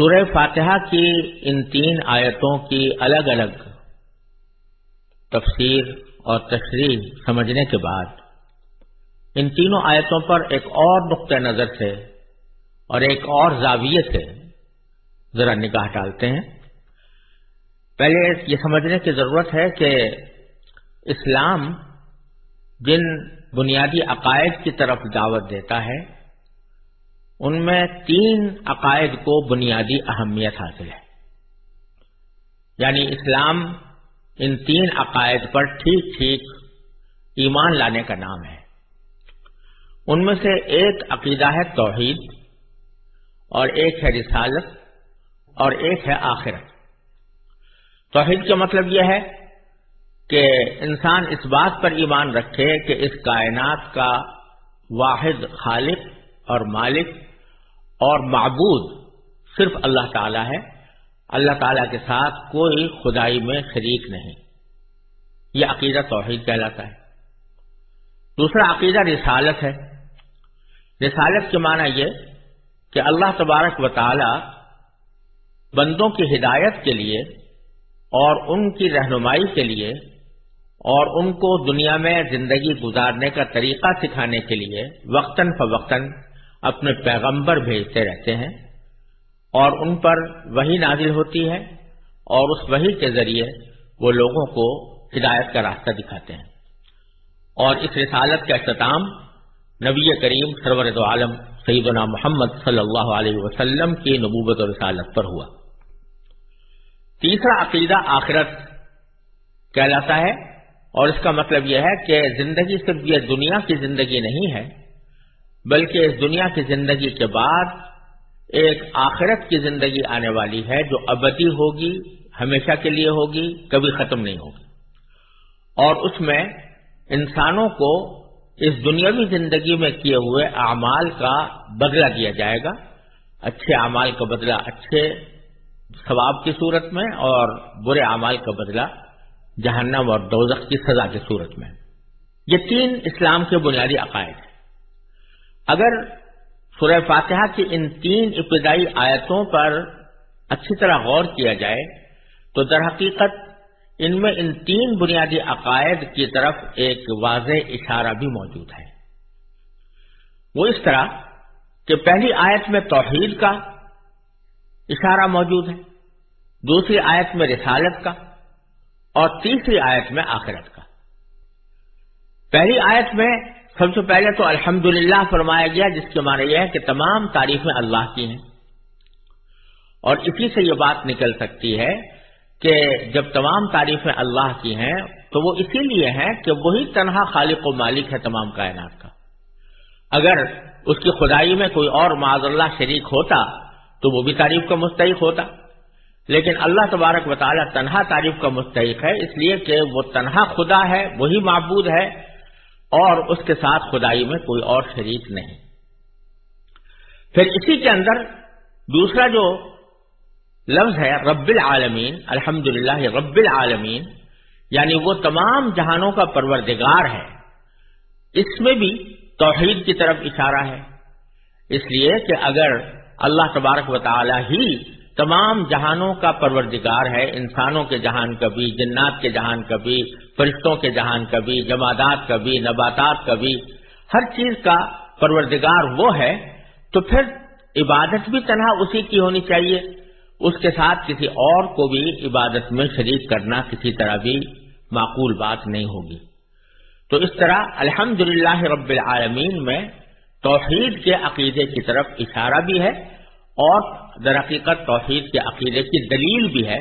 سورہ فاتحہ کی ان تین آیتوں کی الگ الگ تفسیر اور تشریح سمجھنے کے بعد ان تینوں آیتوں پر ایک اور نقطۂ نظر سے اور ایک اور زاویے سے ذرا نگاہ ڈالتے ہیں۔ پہلے یہ سمجھنے کی ضرورت ہے کہ اسلام جن بنیادی عقائد کی طرف دعوت دیتا ہے ان میں تین عقائد کو بنیادی اہمیت حاصل ہے۔ یعنی اسلام ان تین عقائد پر ٹھیک ٹھیک ایمان لانے کا نام ہے۔ ان میں سے ایک عقیدہ ہے توحید، اور ایک ہے رسالت، اور ایک ہے آخرت۔ توحید کا مطلب یہ ہے کہ انسان اس بات پر ایمان رکھے کہ اس کائنات کا واحد خالق اور مالک اور معبود صرف اللہ تعالی ہے۔ اللہ تعالی کے ساتھ کوئی خدائی میں شریک نہیں۔ یہ عقیدہ توحید کہلاتا ہے۔ دوسرا عقیدہ رسالت ہے۔ رسالت کے معنی یہ کہ اللہ تبارک و تعالی بندوں کی ہدایت کے لیے اور ان کی رہنمائی کے لیے اور ان کو دنیا میں زندگی گزارنے کا طریقہ سکھانے کے لیے وقتاً فوقتاً اپنے پیغمبر بھیجتے رہتے ہیں اور ان پر وہی نازل ہوتی ہے اور اس وہی کے ذریعے وہ لوگوں کو ہدایت کا راستہ دکھاتے ہیں۔ اور اس رسالت کا اختتام نبی کریم سرورت عالم سیدنا محمد صلی اللہ علیہ وسلم کی نبوت و رسالت پر ہوا۔ تیسرا عقیدہ آخرت کہلاتا ہے اور اس کا مطلب یہ ہے کہ زندگی صرف یہ دنیا کی زندگی نہیں ہے بلکہ اس دنیا کی زندگی کے بعد ایک آخرت کی زندگی آنے والی ہے جو ابدی ہوگی، ہمیشہ کے لیے ہوگی، کبھی ختم نہیں ہوگی۔ اور اس میں انسانوں کو اس دنیاوی زندگی میں کیے ہوئے اعمال کا بدلہ دیا جائے گا۔ اچھے اعمال کا بدلہ اچھے ثواب کی صورت میں اور برے اعمال کا بدلہ جہنم اور دوزخ کی سزا کی صورت میں۔ یہ تین اسلام کے بنیادی عقائد ہیں۔ اگر سورہ فاتحہ کی ان تین ابتدائی آیتوں پر اچھی طرح غور کیا جائے، تو در حقیقت ان میں ان تین بنیادی عقائد کی طرف ایک واضح اشارہ بھی موجود ہے۔ وہ اس طرح کہ پہلی آیت میں توحید کا اشارہ موجود ہے، دوسری آیت میں رسالت کا اور تیسری آیت میں آخرت کا۔ پہلی آیت میں سب سے پہلے تو الحمد فرمایا گیا، جس کے معنی یہ ہے کہ تمام تعریفیں اللہ کی ہیں۔ اور اسی سے یہ بات نکل سکتی ہے کہ جب تمام تعریفیں اللہ کی ہیں، تو وہ اسی لیے ہیں کہ وہی تنہا خالق و مالک ہے تمام کائنات کا۔ اگر اس کی خدائی میں کوئی اور معذ اللہ شریک ہوتا، تو وہ بھی تعریف کا مستحق ہوتا۔ لیکن اللہ تبارک و تعالیٰ تنہا تعریف کا مستحق ہے، اس لیے کہ وہ تنہا خدا ہے، وہی معبود ہے اور اس کے ساتھ خدائی میں کوئی اور شریک نہیں۔ پھر اسی کے اندر دوسرا جو لفظ ہے، رب العالمین الحمد رب العالمین یعنی وہ تمام جہانوں کا پروردگار ہے۔ اس میں بھی توحید کی طرف اشارہ ہے۔ اس لیے کہ اگر اللہ تبارک و تعالی ہی تمام جہانوں کا پروردگار ہے، انسانوں کے جہان کا بھی جنات کے جہان کا بھی فرشتوں کے جہان کا بھی جمادات کا بھی نباتات کا بھی ہر چیز کا پروردگار وہ ہے، تو پھر عبادت بھی تنہا اسی کی ہونی چاہیے۔ اس کے ساتھ کسی اور کو بھی عبادت میں شریک کرنا کسی طرح بھی معقول بات نہیں ہوگی۔ تو اس طرح الحمد رب العالمین میں توحید کے عقیدے کی طرف اشارہ بھی ہے۔ اور در حقیقت توحید کے عقیدے کی دلیل بھی ہے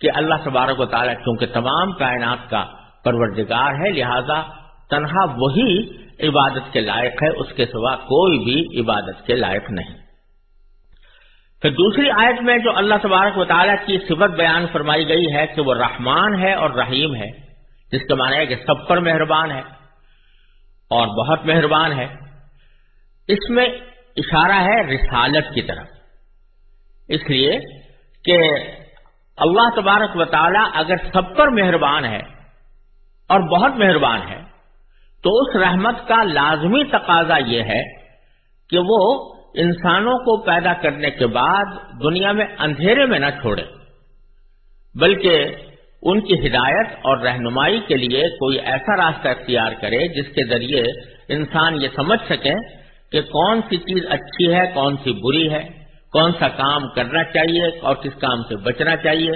کہ اللہ تبارک و تعالیٰ چونکہ تمام کائنات کا پروردگار ہے، لہذا تنہا وہی عبادت کے لائق ہے، اس کے سوا کوئی بھی عبادت کے لائق نہیں۔ پھر دوسری آیت میں جو اللہ تبارک و تعالیٰ کی صفت بیان فرمائی گئی ہے کہ وہ رحمان ہے اور رحیم ہے، جس کا معنی ہے کہ سب پر مہربان ہے اور بہت مہربان ہے۔ اس میں اشارہ ہے رسالت کی طرف۔ اس لیے کہ اللہ تبارک و تعالی اگر سب پر مہربان ہے اور بہت مہربان ہے، تو اس رحمت کا لازمی تقاضا یہ ہے کہ وہ انسانوں کو پیدا کرنے کے بعد دنیا میں اندھیرے میں نہ چھوڑے، بلکہ ان کی ہدایت اور رہنمائی کے لیے کوئی ایسا راستہ اختیار کرے جس کے ذریعے انسان یہ سمجھ سکے کہ کون سی چیز اچھی ہے، کون سی بری ہے۔ کون سا کام کرنا چاہیے اور کس کام سے بچنا چاہیے۔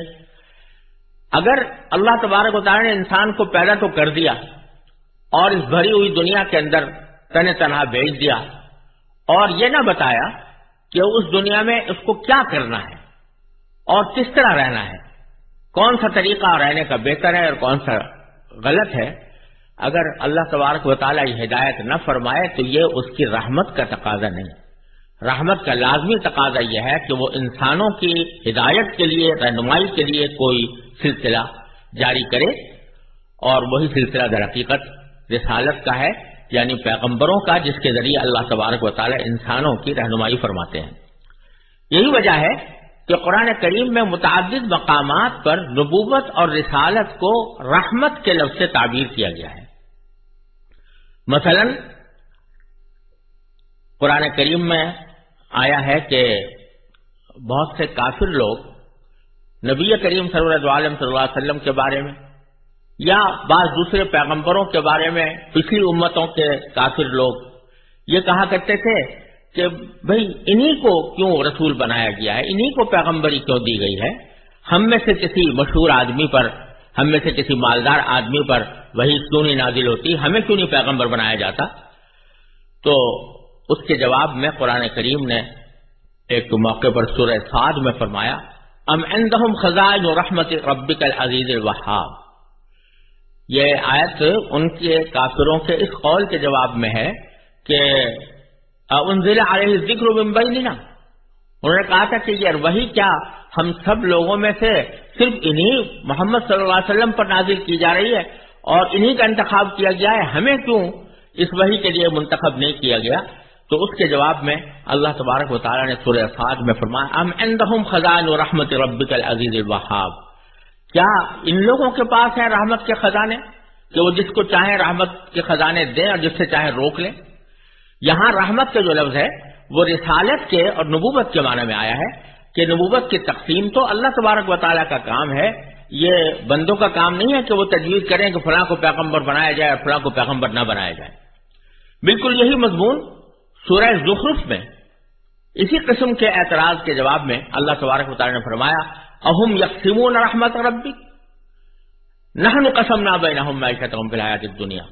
اگر اللہ تبارک و تعالیٰ نے انسان کو پیدا تو کر دیا اور اس بھری ہوئی دنیا کے اندر تن تنہا بھیج دیا اور یہ نہ بتایا کہ اس دنیا میں اس کو کیا کرنا ہے اور کس طرح رہنا ہے۔ کون سا طریقہ رہنے کا بہتر ہے اور کون سا غلط ہے۔ اگر اللہ تبارک و تعالیٰ یہ ہدایت نہ فرمائے تو یہ اس کی رحمت کا تقاضا نہیں۔ رحمت کا لازمی تقاضا یہ ہے کہ وہ انسانوں کی ہدایت کے لیے، رہنمائی کے لیے کوئی سلسلہ جاری کرے اور وہی سلسلہ در حقیقت رسالت کا ہے یعنی پیغمبروں کا، جس کے ذریعے اللہ تبارک و تعالیٰ انسانوں کی رہنمائی فرماتے ہیں۔ یہی وجہ ہے کہ قرآن کریم میں متعدد مقامات پر نبوت اور رسالت کو رحمت کے لفظ سے تعبیر کیا گیا ہے۔ مثلا قرآن کریم میں آیا ہے کہ بہت سے کافر لوگ نبی کریم صلی اللہ علیہ صلی اللہ علیہ وسلم کے بارے میں یا بعض دوسرے پیغمبروں کے بارے میں پچھلی امتوں کے کافر لوگ یہ کہا کرتے تھے کہ بھئی انہی کو کیوں رسول بنایا گیا ہے؟ انہی کو پیغمبری کیوں دی گئی ہے؟ ہم میں سے کسی مشہور آدمی پر، ہم میں سے کسی مالدار آدمی پر وہی کیوں نہیں نازل ہوتی؟ ہمیں کیوں نہیں پیغمبر بنایا جاتا؟ تو اس کے جواب میں قرآن کریم نے ایک موقع پر سورہ سعد میں فرمایا، ام اندہم خزائن رحمت ربک العزیز الوہاب. یہ آیت ان کے کافروں کے اس قول کے جواب میں ہے کہ انزل علیہ ذکر ممبئی لینا انہوں نے کہا تھا کہ یار وہی کیا ہم سب لوگوں میں سے صرف انہی محمد صلی اللہ علیہ وسلم پر نازل کی جا رہی ہے اور انہی کا انتخاب کیا گیا ہے، ہمیں کیوں اس وحی کے لیے منتخب نہیں کیا گیا؟ تو اس کے جواب میں اللہ تبارک و تعالیٰ نے سورہ فاد میں فرمایا، ام اندہم خزان و رحمت ربک العزیز الوہاب۔ کیا ان لوگوں کے پاس ہے رحمت کے خزانے؟ کہ وہ جس کو چاہیں رحمت کے خزانے دیں اور جس سے چاہیں روک لیں۔ یہاں رحمت کا جو لفظ ہے، وہ رسالت کے اور نبوت کے معنی میں آیا ہے کہ نبوت کی تقسیم تو اللہ تبارک و تعالیٰ کا کام ہے۔ یہ بندوں کا کام نہیں ہے کہ وہ تجویز کریں کہ فلاں کو پیغمبر بنایا جائے اور فلاں کو پیغمبر نہ بنایا جائے۔ بالکل یہی مضمون سورہ زخرف میں، اسی قسم کے اعتراض کے جواب میں اللہ تبارک و نے فرمایا، اہم یکسمون رحمت ربی نہ قسم نہ بے نہ دنیا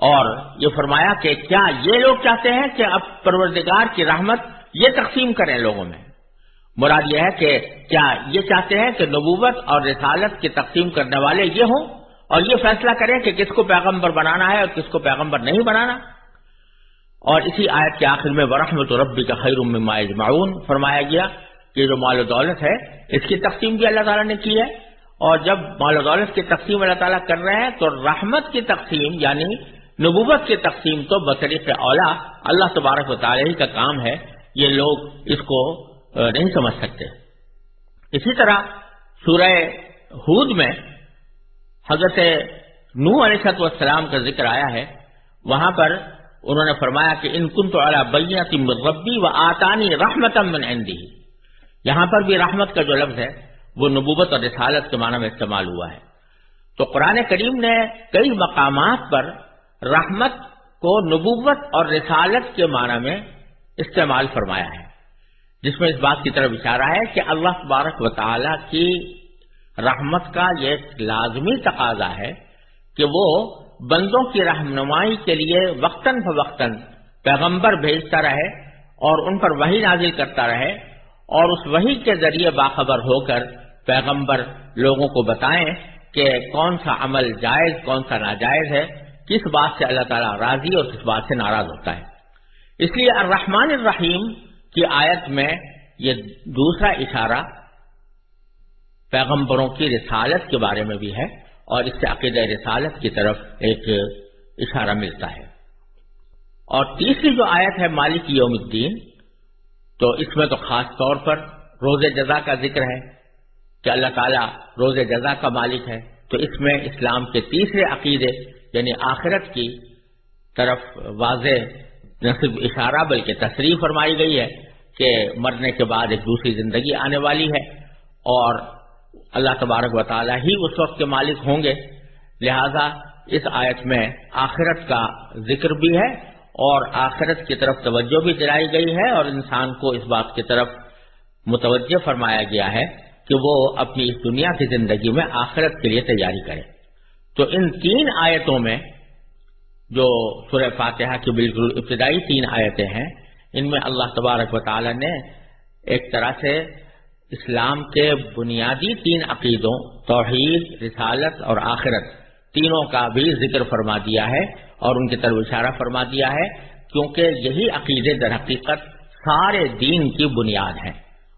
اور یہ فرمایا کہ کیا یہ لوگ چاہتے ہیں کہ اب پروردگار کی رحمت یہ تقسیم کریں لوگوں میں؟ مراد یہ ہے کہ کیا یہ چاہتے ہیں کہ نبوت اور رسالت کی تقسیم کرنے والے یہ ہوں اور یہ فیصلہ کریں کہ کس کو پیغمبر بنانا ہے اور کس کو پیغمبر نہیں بنانا؟ اور اسی آیت کے آخر میں ورحمت ربی کا خیر معاون فرمایا گیا کہ جو مال و دولت ہے، اس کی تقسیم بھی اللہ تعالیٰ نے کی ہے۔ اور جب مال و دولت کی تقسیم اللہ تعالیٰ کر رہے ہیں، تو رحمت کی تقسیم یعنی نبوت کی تقسیم تو بطریق اولا اللہ تبارک و تعالی کا کام ہے۔ یہ لوگ اس کو نہیں سمجھ سکتے۔ اسی طرح سورہ ہود میں حضرت نو علیہ والسلام کا ذکر آیا ہے۔ وہاں پر انہوں نے فرمایا کہ ان کن تو اعلیٰ ربی و آتانی رحمت یہاں پر بھی رحمت کا جو لفظ ہے، وہ نبوت اور رسالت کے معنی میں استعمال ہوا ہے۔ تو قرآن کریم نے کئی مقامات پر رحمت کو نبوت اور رسالت کے معنی میں استعمال فرمایا ہے۔ جس میں اس بات کی طرف اشارہ ہے کہ اللہ تبارک و تعالی کی رحمت کا یہ لازمی تقاضا ہے کہ وہ بندوں کی رہنمائی کے لیے وقتاً فوقتاً پیغمبر بھیجتا رہے اور ان پر وہی نازل کرتا رہے اور اس وہی کے ذریعے باخبر ہو کر پیغمبر لوگوں کو بتائیں کہ کون سا عمل جائز، کون سا ناجائز ہے، کس بات سے اللہ تعالیٰ راضی اور کس بات سے ناراض ہوتا ہے۔ اس لیے الرحمن الرحیم کی آیت میں یہ دوسرا اشارہ پیغمبروں کی رسالت کے بارے میں بھی ہے۔ اور اس سے عقیدہ رسالت کی طرف ایک اشارہ ملتا ہے۔ اور تیسری جو آیت ہے مالک یوم الدین، تو اس میں تو خاص طور پر روز جزا کا ذکر ہے کہ اللہ تعالیٰ روز جزا کا مالک ہے۔ تو اس میں اسلام کے تیسرے عقیدے یعنی آخرت کی طرف واضح نہ صرف اشارہ بلکہ تصریح فرمائی گئی ہے کہ مرنے کے بعد ایک دوسری زندگی آنے والی ہے اور اللہ تبارک و تعالیٰ ہی اس وقت کے مالک ہوں گے۔ لہذا اس آیت میں آخرت کا ذکر بھی ہے اور آخرت کی طرف توجہ بھی دلائی گئی ہے اور انسان کو اس بات کی طرف متوجہ فرمایا گیا ہے کہ وہ اپنی اس دنیا کی زندگی میں آخرت کے لیے تیاری کرے۔ تو ان تین آیتوں میں جو سورہ فاتحہ کی بالکل ابتدائی تین آیتیں ہیں، ان میں اللہ تبارک و تعالی نے ایک طرح سے اسلام کے بنیادی تین عقیدوں، توحید، رسالت اور آخرت، تینوں کا بھی ذکر فرما دیا ہے اور ان کی طرف اشارہ فرما دیا ہے، کیونکہ یہی عقیدے در حقیقت سارے دین کی بنیاد ہیں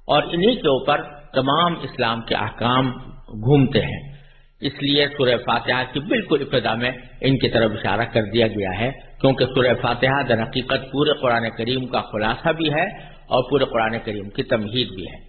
اور انہی کے اوپر تمام اسلام کے احکام گھومتے ہیں۔ اس لیے سورہ فاتحہ کی بالکل ابتدا میں ان کی طرف اشارہ کر دیا گیا ہے، کیونکہ سورہ فاتحہ در حقیقت پورے قرآن کریم کا خلاصہ بھی ہے اور پورے قرآن کریم کی تمہید بھی ہے۔